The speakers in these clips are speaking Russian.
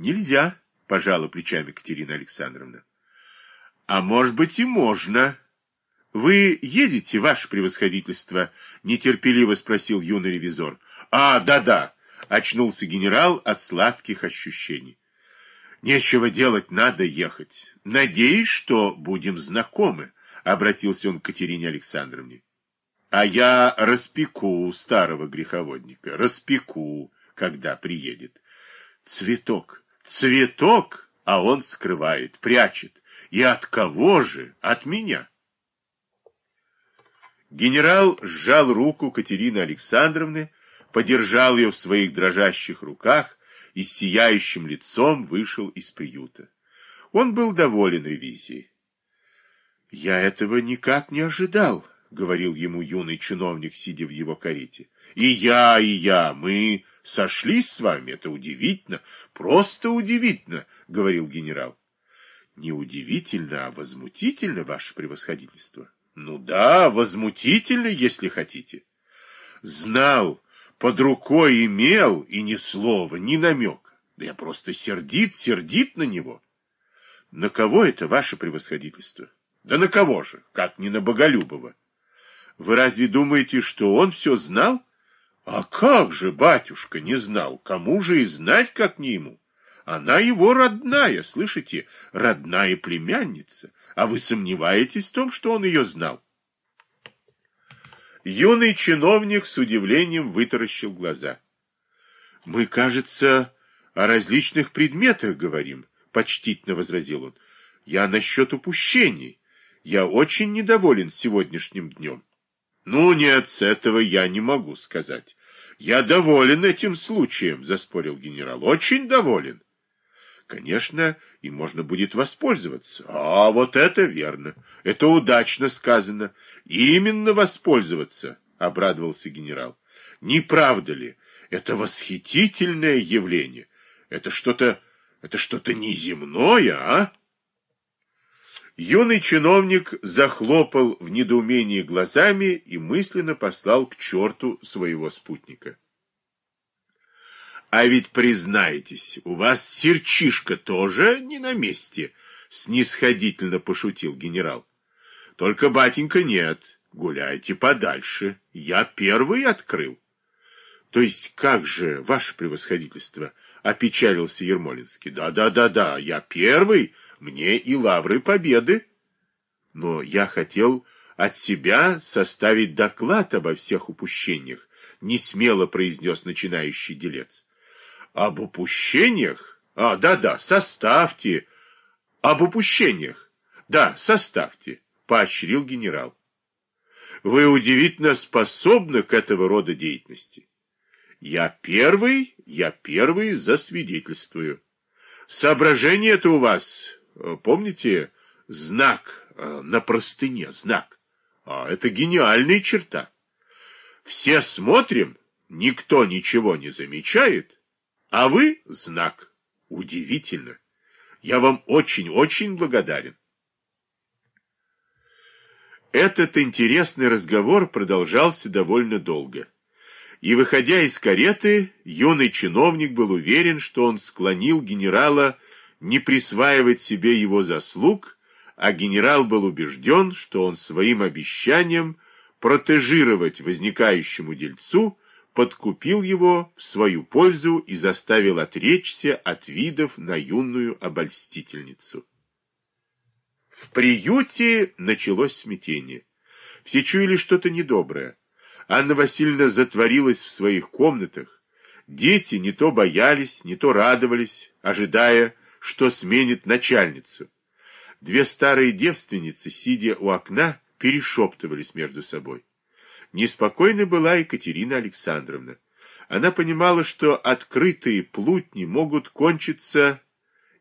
Нельзя, пожала плечами Катерина Александровна. А может быть и можно. Вы едете, ваше превосходительство? Нетерпеливо спросил юный ревизор. А, да-да, очнулся генерал от сладких ощущений. Нечего делать, надо ехать. Надеюсь, что будем знакомы, обратился он к Катерине Александровне. А я распеку старого греховодника, распеку, когда приедет. Цветок, цветок, а он скрывает, прячет. И от кого же? От меня. Генерал сжал руку Катерины Александровны, подержал ее в своих дрожащих руках и с сияющим лицом вышел из приюта. Он был доволен ревизией. «Я этого никак не ожидал», — говорил ему юный чиновник, сидя в его карете. «И я, и я, мы сошлись с вами, это удивительно, просто удивительно», — говорил генерал. «Не удивительно, а возмутительно, ваше превосходительство». «Ну да, возмутительно, если хотите». «Знал, под рукой имел, и ни слова, ни намека. Да я просто сердит, сердит на него». «На кого это, ваше превосходительство?» «Да на кого же, как не на Боголюбова?» Вы разве думаете, что он все знал? А как же, батюшка, не знал? Кому же и знать, как не ему? Она его родная, слышите, родная племянница. А вы сомневаетесь в том, что он ее знал? Юный чиновник с удивлением вытаращил глаза. Мы, кажется, о различных предметах говорим, почтительно возразил он. Я насчет упущений. Я очень недоволен сегодняшним днем. Ну, нет, с этого я не могу сказать. Я доволен этим случаем, заспорил генерал. Очень доволен. Конечно, и можно будет воспользоваться. А вот это верно. Это удачно сказано. Именно воспользоваться, обрадовался генерал. Не правда ли? Это восхитительное явление. Это что-то, это что-то неземное, а? Юный чиновник захлопал в недоумении глазами и мысленно послал к черту своего спутника. «А ведь, признайтесь, у вас серчишка тоже не на месте», — снисходительно пошутил генерал. «Только, батенька, нет, гуляйте подальше, я первый открыл». «То есть как же, ваше превосходительство?» — опечалился Ермолинский. «Да-да-да-да, я первый, мне и лавры победы. Но я хотел от себя составить доклад обо всех упущениях, не смело произнес начинающий делец. Об упущениях? А, да-да, составьте. Об упущениях? Да, составьте, поощрил генерал. Вы удивительно способны к этого рода деятельности. Я первый, я первый засвидетельствую. Соображение это у вас помните знак э, на простыне, знак? А это гениальная черта. Все смотрим, никто ничего не замечает, а вы знак. Удивительно. Я вам очень-очень благодарен. Этот интересный разговор продолжался довольно долго. И, выходя из кареты, юный чиновник был уверен, что он склонил генерала не присваивать себе его заслуг, а генерал был убежден, что он своим обещанием протежировать возникающему дельцу подкупил его в свою пользу и заставил отречься от видов на юную обольстительницу. В приюте началось смятение. Все чуяли что-то недоброе. Анна Васильевна затворилась в своих комнатах. Дети не то боялись, не то радовались, ожидая, что сменит начальницу. Две старые девственницы, сидя у окна, перешептывались между собой. Неспокойна была Екатерина Александровна. Она понимала, что открытые плутни могут кончиться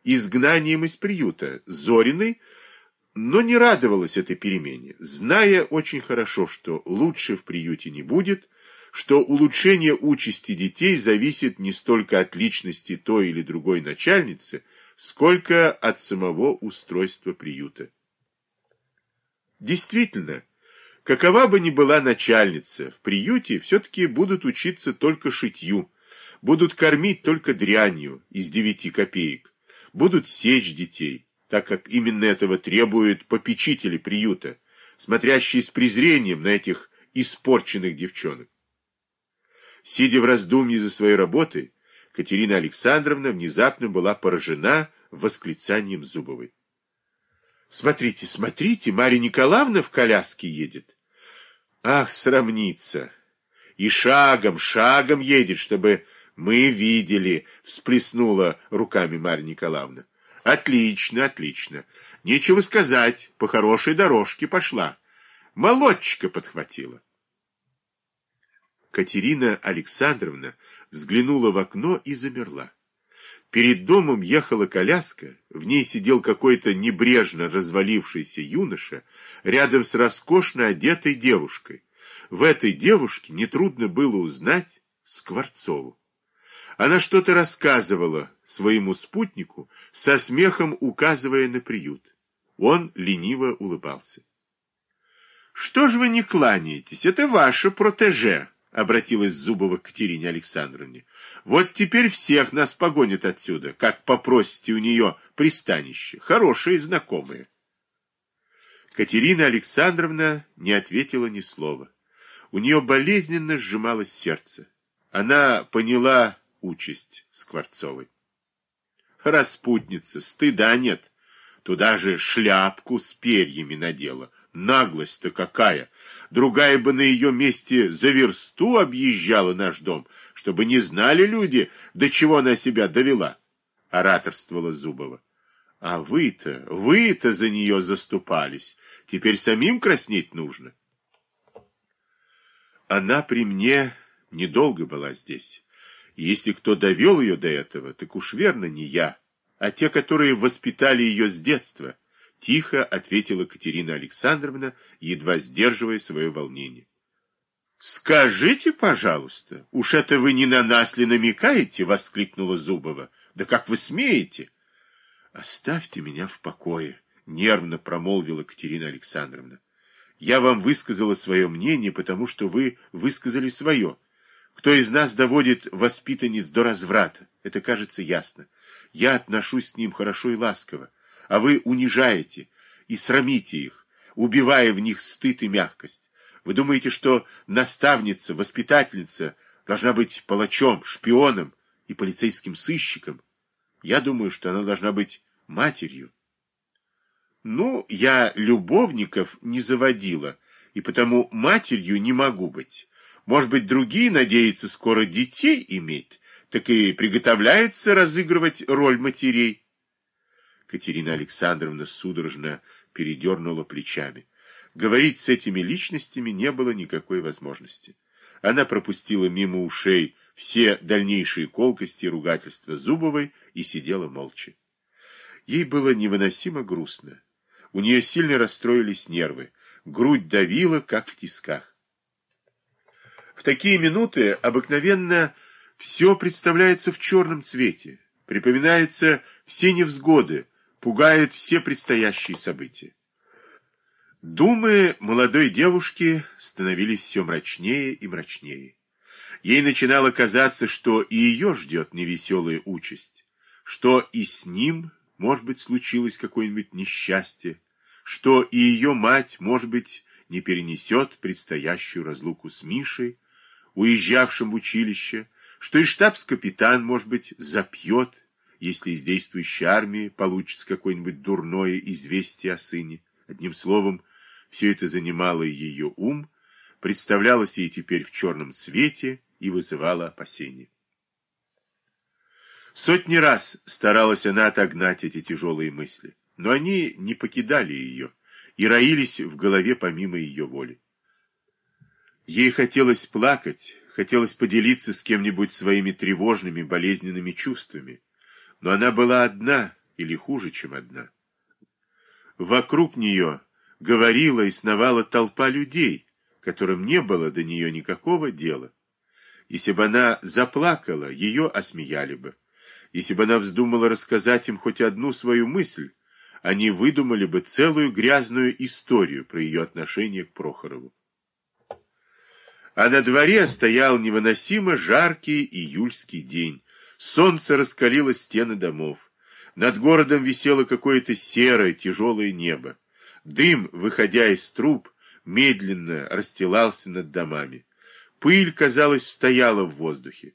изгнанием из приюта. Зориной, но не радовалась этой перемене, зная очень хорошо, что лучше в приюте не будет, что улучшение участи детей зависит не столько от личности той или другой начальницы, сколько от самого устройства приюта. Действительно, какова бы ни была начальница, в приюте все-таки будут учиться только шитью, будут кормить только дрянью из девяти копеек, будут сечь детей, так как именно этого требуют попечители приюта, смотрящие с презрением на этих испорченных девчонок. Сидя в раздумье за своей работой, Катерина Александровна внезапно была поражена восклицанием Зубовой. «Смотрите, смотрите, Марья Николаевна в коляске едет!» «Ах, срамница! И шагом, шагом едет, чтобы мы видели!» — всплеснула руками Марья Николаевна. «Отлично, отлично! Нечего сказать, по хорошей дорожке пошла. Молодчика подхватила!» Катерина Александровна взглянула в окно и замерла. Перед домом ехала коляска, в ней сидел какой-то небрежно развалившийся юноша, рядом с роскошно одетой девушкой. В этой девушке нетрудно было узнать Скворцову. Она что-то рассказывала своему спутнику, со смехом указывая на приют. Он лениво улыбался. — Что ж вы не кланяетесь? Это ваше протеже. — обратилась Зубова к Катерине Александровне. — Вот теперь всех нас погонят отсюда, как попросите у нее пристанище. Хорошие знакомые. Катерина Александровна не ответила ни слова. У нее болезненно сжималось сердце. Она поняла участь Скворцовой. Распутница, стыда нет. Туда же шляпку с перьями надела. Наглость-то какая! Другая бы на ее месте за версту объезжала наш дом, чтобы не знали люди, до чего она себя довела. Ораторствовала Зубова. А вы-то, вы-то за нее заступались. Теперь самим краснеть нужно. Она при мне недолго была здесь. если кто довел ее до этого, так уж верно не я, а те, которые воспитали ее с детства. Тихо ответила Катерина Александровна, едва сдерживая свое волнение. «Скажите, пожалуйста, уж это вы не на нас ли намекаете?» — воскликнула Зубова. «Да как вы смеете?» «Оставьте меня в покое», — нервно промолвила Катерина Александровна. «Я вам высказала свое мнение, потому что вы высказали свое. Кто из нас доводит воспитанниц до разврата? Это кажется ясно. Я отношусь с ним хорошо и ласково а вы унижаете и срамите их, убивая в них стыд и мягкость. Вы думаете, что наставница, воспитательница должна быть палачом, шпионом и полицейским сыщиком? Я думаю, что она должна быть матерью. Ну, я любовников не заводила, и потому матерью не могу быть. Может быть, другие надеются скоро детей иметь, так и приготовляются разыгрывать роль матерей. Катерина Александровна судорожно передернула плечами. Говорить с этими личностями не было никакой возможности. Она пропустила мимо ушей все дальнейшие колкости и ругательства Зубовой и сидела молча. Ей было невыносимо грустно. У нее сильно расстроились нервы. Грудь давила, как в тисках. В такие минуты обыкновенно все представляется в черном цвете. Припоминаются все невзгоды, пугают все предстоящие события. Думы молодой девушки становились все мрачнее и мрачнее. Ей начинало казаться, что и ее ждет невеселая участь, что и с ним, может быть, случилось какое-нибудь несчастье, что и ее мать, может быть, не перенесет предстоящую разлуку с Мишей, уезжавшим в училище, что и штабс-капитан, может быть, запьет если из действующей армии получится какое-нибудь дурное известие о сыне. Одним словом, все это занимало ее ум, представлялось ей теперь в черном свете и вызывало опасения. Сотни раз старалась она отогнать эти тяжелые мысли, но они не покидали ее и роились в голове помимо ее воли. Ей хотелось плакать, хотелось поделиться с кем-нибудь своими тревожными, болезненными чувствами, но она была одна или хуже, чем одна. Вокруг нее говорила и сновала толпа людей, которым не было до нее никакого дела. Если бы она заплакала, ее осмеяли бы. Если бы она вздумала рассказать им хоть одну свою мысль, они выдумали бы целую грязную историю про ее отношение к Прохорову. А на дворе стоял невыносимо жаркий июльский день. Солнце раскалило стены домов. Над городом висело какое-то серое, тяжелое небо. Дым, выходя из труб, медленно расстилался над домами. Пыль, казалось, стояла в воздухе.